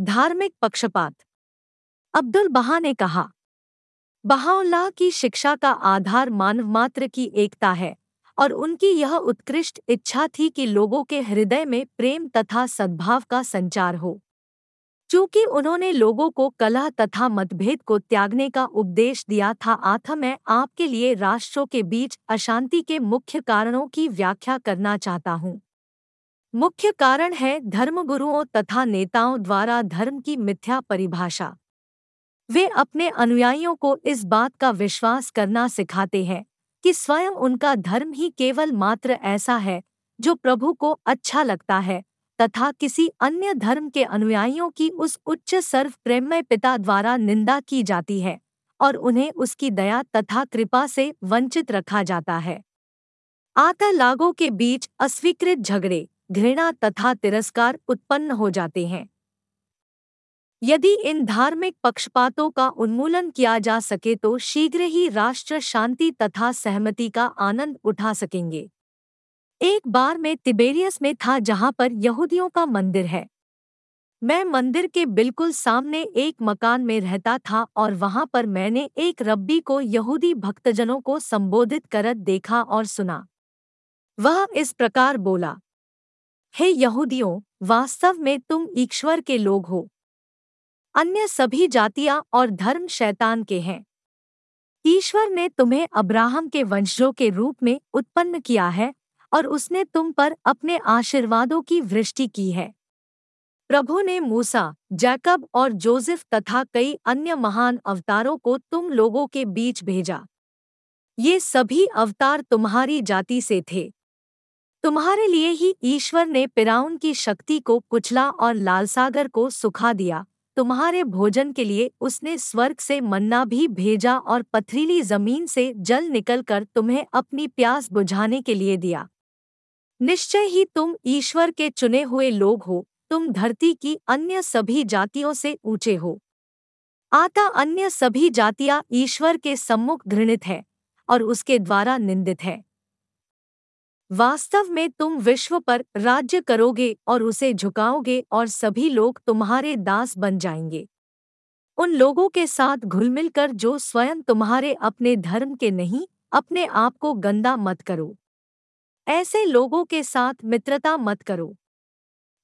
धार्मिक पक्षपात। अब्दुल बहा ने कहा, बहाउल्लाह की शिक्षा का आधार मानव मात्र की एकता है, और उनकी यह उत्कृष्ट इच्छा थी कि लोगों के हृदय में प्रेम तथा सद्भाव का संचार हो। चूँकि उन्होंने लोगों को कलह तथा मतभेद को त्यागने का उपदेश दिया था आथा मैं आपके लिए राष्ट्रों के बीच अशांति के मुख्य कारणों की व्याख्या करना चाहता हूँ। मुख्य कारण है धर्मगुरुओं तथा नेताओं द्वारा धर्म की मिथ्या परिभाषा। वे अपने अनुयायियों को इस बात का विश्वास करना सिखाते हैं कि स्वयं उनका धर्म ही केवल मात्र ऐसा है जो प्रभु को अच्छा लगता है तथा किसी अन्य धर्म के अनुयायियों की उस उच्च सर्व प्रेममय पिता द्वारा निंदा की जाती है और उन्हें उसकी दया तथा कृपा से वंचित रखा जाता है। आता लागों के बीच अस्वीकृत झगड़े। घृणा तथा तिरस्कार उत्पन्न हो जाते हैं। यदि इन धार्मिक पक्षपातों का उन्मूलन किया जा सके तो शीघ्र ही राष्ट्र शांति तथा सहमति का आनंद उठा सकेंगे। एक बार मैं तिबेरियस में था जहाँ पर यहूदियों का मंदिर है। मैं मंदिर के बिल्कुल सामने एक मकान में रहता था और वहाँ पर मैंने एक रब्बी को यहूदी भक्तजनों को संबोधित करत देखा और सुना। वह इस प्रकार बोला हे यहूदियों, वास्तव में तुम ईश्वर के लोग हो। अन्य सभी जातियाँ और धर्म शैतान के हैं। ईश्वर ने तुम्हें अब्राहम के वंशजों के रूप में उत्पन्न किया है और उसने तुम पर अपने आशीर्वादों की वृष्टि की है। प्रभु ने मूसा, जैकब और जोसेफ तथा कई अन्य महान अवतारों को तुम लोगों के बीच भेजा। ये सभी अवतार तुम्हारी जाति से थे। तुम्हारे लिए ही ईश्वर ने पिराउन की शक्ति को कुचला और लालसागर को सुखा दिया। तुम्हारे भोजन के लिए उसने स्वर्ग से मन्ना भी भेजा और पथरीली ज़मीन से जल निकलकर तुम्हें अपनी प्यास बुझाने के लिए दिया। निश्चय ही तुम ईश्वर के चुने हुए लोग हो, तुम धरती की अन्य सभी जातियों से ऊँचे हो। आता अन्य सभी जातियाँ ईश्वर के सम्मुख घृणित है और उसके द्वारा निंदित है। वास्तव में तुम विश्व पर राज्य करोगे और उसे झुकाओगे और सभी लोग तुम्हारे दास बन जाएँगे। उन लोगों के साथ घुलमिल कर जो स्वयं तुम्हारे अपने धर्म के नहीं, अपने आप को गंदा मत करो। ऐसे लोगों के साथ मित्रता मत करो।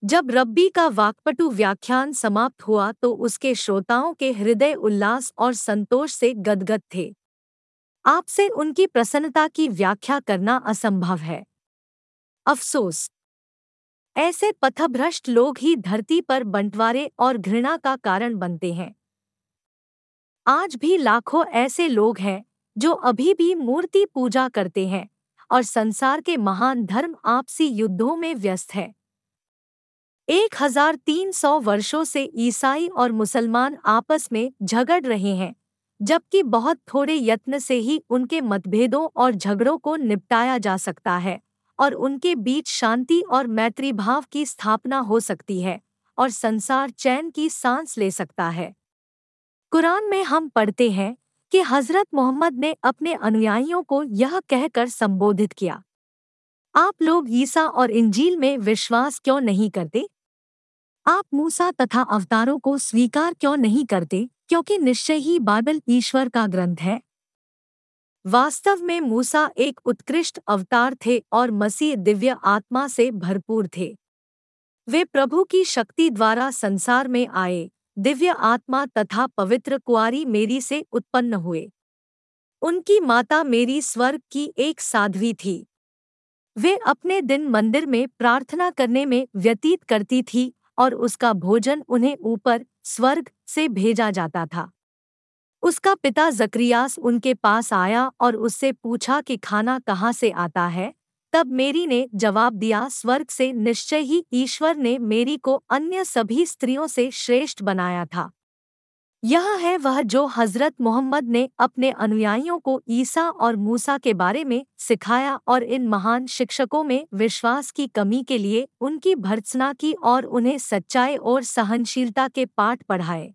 जब रब्बी का वाकपटु व्याख्यान समाप्त हुआ तो उसके श्रोताओं के हृदय उल्लास और संतोष से गदगद थे। आपसे उनकी प्रसन्नता की व्याख्या करना असंभव है। अफसोस। ऐसे पथभ्रष्ट लोग ही धरती पर बंटवारे और घृणा का कारण बनते हैं। आज भी लाखों ऐसे लोग हैं, जो अभी भी मूर्ति पूजा करते हैं और संसार के महान धर्म आपसी युद्धों में व्यस्त है। एक हज़ार तीन सौ वर्षों से ईसाई और मुसलमान आपस में झगड़ रहे हैं, जबकि बहुत थोड़े यत्न से ही उनके मतभेदों और झगड़ों को निपटाया जा सकता है। और उनके बीच शांति और मैत्री भाव की स्थापना हो सकती है और संसार चैन की सांस ले सकता है। कुरान में हम पढ़ते हैं कि हज़रत मोहम्मद ने अपने अनुयायियों को यह कहकर संबोधित किया, आप लोग ईसा और इंजील में विश्वास क्यों नहीं करते? आप मूसा तथा अवतारों को स्वीकार क्यों नहीं करते, क्योंकि निश्चय ही बाइबल ईश्वर का ग्रंथ है? वास्तव में मूसा एक उत्कृष्ट अवतार थे और मसीह दिव्य आत्मा से भरपूर थे। वे प्रभु की शक्ति द्वारा संसार में आए, दिव्य आत्मा तथा पवित्र कुआरी मेरी से उत्पन्न हुए। उनकी माता मेरी स्वर्ग की एक साध्वी थी। वे अपने दिन मंदिर में प्रार्थना करने में व्यतीत करती थी और उसका भोजन उन्हें ऊपर स्वर्ग से भेजा जाता था। उसका पिता जक्रियास उनके पास आया और उससे पूछा कि खाना कहाँ से आता है? तब मेरी ने जवाब दिया, स्वर्ग से निश्चय ही ईश्वर ने मेरी को अन्य सभी स्त्रियों से श्रेष्ठ बनाया था। यह है वह जो हज़रत मोहम्मद ने अपने अनुयायियों को ईसा और मूसा के बारे में सिखाया और इन महान शिक्षकों में विश्वास की कमी के लिए उनकी भर्त्सना की और उन्हें सच्चाई और सहनशीलता के पाठ पढ़ाए।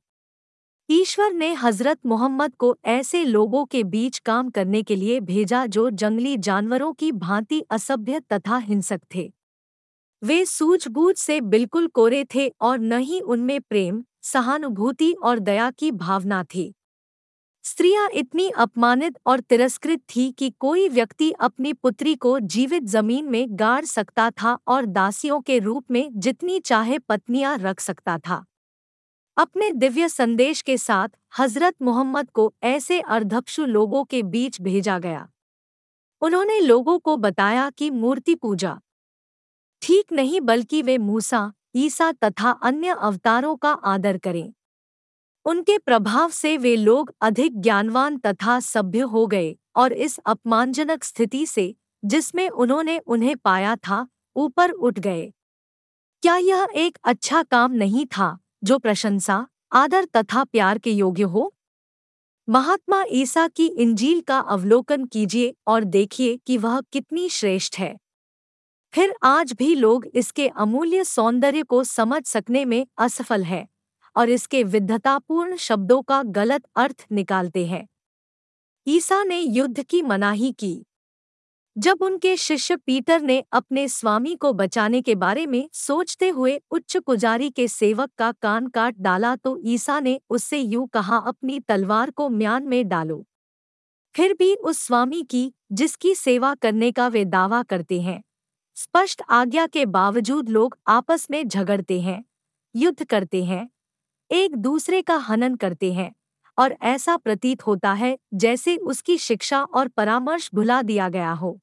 ईश्वर ने हज़रत मोहम्मद को ऐसे लोगों के बीच काम करने के लिए भेजा जो जंगली जानवरों की भांति असभ्य तथा हिंसक थे। वे सूझबूझ से बिल्कुल कोरे थे और न ही उनमें प्रेम, सहानुभूति और दया की भावना थी। स्त्रियाँ इतनी अपमानित और तिरस्कृत थी कि कोई व्यक्ति अपनी पुत्री को जीवित ज़मीन में गाड़ सकता था और दासियों के रूप में जितनी चाहे पत्नियाँ रख सकता था। अपने दिव्य संदेश के साथ हज़रत मोहम्मद को ऐसे अर्धक्षु लोगों के बीच भेजा गया। उन्होंने लोगों को बताया कि मूर्ति पूजा। ठीक नहीं बल्कि वे मूसा, ईसा तथा अन्य अवतारों का आदर करें। उनके प्रभाव से वे लोग अधिक ज्ञानवान तथा सभ्य हो गए और इस अपमानजनक स्थिति से, जिसमें उन्होंने उन्हें पाया था, ऊपर उठ गए। क्या यह एक अच्छा काम नहीं था? जो प्रशंसा, आदर तथा प्यार के योग्य हो। महात्मा ईसा की इंजील का अवलोकन कीजिए और देखिए कि वह कितनी श्रेष्ठ है। फिर आज भी लोग इसके अमूल्य सौंदर्य को समझ सकने में असफल है और इसके विद्धतापूर्ण शब्दों का गलत अर्थ निकालते हैं। ईसा ने युद्ध की मनाही की। जब उनके शिष्य पीटर ने अपने स्वामी को बचाने के बारे में सोचते हुए उच्च पुजारी के सेवक का कान काट डाला तो ईसा ने उससे यूँ कहा, अपनी तलवार को म्यान में डालो। फिर भी उस स्वामी की, जिसकी सेवा करने का वे दावा करते हैं, स्पष्ट आज्ञा के बावजूद लोग आपस में झगड़ते हैं, युद्ध करते हैं, एक दूसरे का हनन करते हैं। और ऐसा प्रतीत होता है जैसे उसकी शिक्षा और परामर्श भुला दिया गया हो।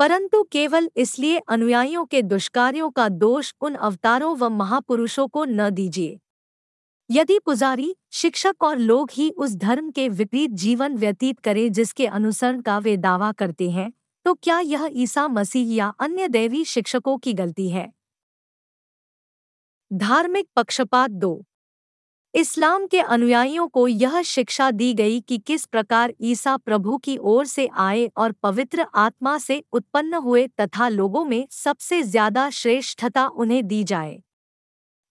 परंतु केवल इसलिए अनुयायियों के दुष्कार्यों का दोष उन अवतारों व महापुरुषों को न दीजिए। यदि पुजारी, शिक्षक और लोग ही उस धर्म के विपरीत जीवन व्यतीत करें जिसके अनुसरण का वे दावा करते हैं तो क्या यह ईसा मसीह या अन्य दैवी शिक्षकों की गलती है? धार्मिक पक्षपात दो। इस्लाम के अनुयायियों को यह शिक्षा दी गई कि किस प्रकार ईसा प्रभु की ओर से आए और पवित्र आत्मा से उत्पन्न हुए तथा लोगों में सबसे ज़्यादा श्रेष्ठता उन्हें दी जाए।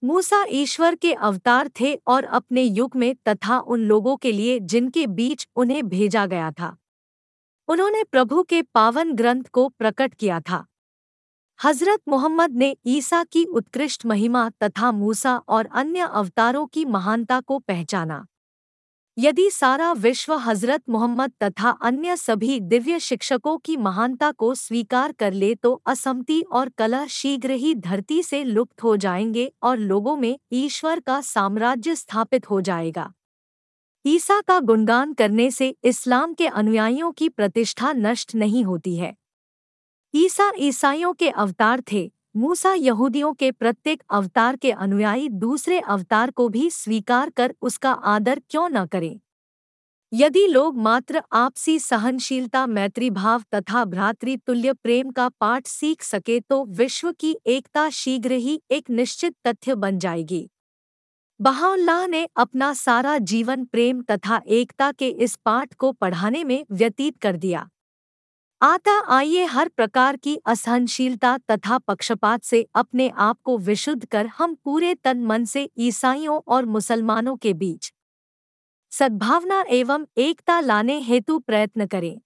मूसा ईश्वर के अवतार थे और अपने युग में तथा उन लोगों के लिए जिनके बीच उन्हें भेजा गया था। उन्होंने प्रभु के पावन ग्रंथ को प्रकट किया था। हज़रत मोहम्मद ने ईसा की उत्कृष्ट महिमा तथा मूसा और अन्य अवतारों की महानता को पहचाना। यदि सारा विश्व हज़रत मोहम्मद तथा अन्य सभी दिव्य शिक्षकों की महानता को स्वीकार कर ले तो असमति और कलह शीघ्र ही धरती से लुप्त हो जाएँगे और लोगों में ईश्वर का साम्राज्य स्थापित हो जाएगा। ईसा का गुणगान करने से इस्लाम के अनुयायियों की प्रतिष्ठा नष्ट नहीं होती है। ईसा ईसाइयों के अवतार थे। मूसा यहूदियों के प्रत्येक अवतार के अनुयायी दूसरे अवतार को भी स्वीकार कर उसका आदर क्यों न करें? यदि लोग मात्र आपसी सहनशीलता, मैत्रीभाव तथा भ्रातृतुल्य प्रेम का पाठ सीख सके तो विश्व की एकता शीघ्र ही एक निश्चित तथ्य बन जाएगी। बहाउल्लाह ने अपना सारा जीवन प्रेम तथा एकता के इस पाठ को पढ़ाने में व्यतीत कर दिया। आता आइए हर प्रकार की असहनशीलता तथा पक्षपात से अपने आप को विशुद्ध कर हम पूरे तन मन से ईसाइयों और मुसलमानों के बीच सद्भावना एवं एकता लाने हेतु प्रयत्न करें।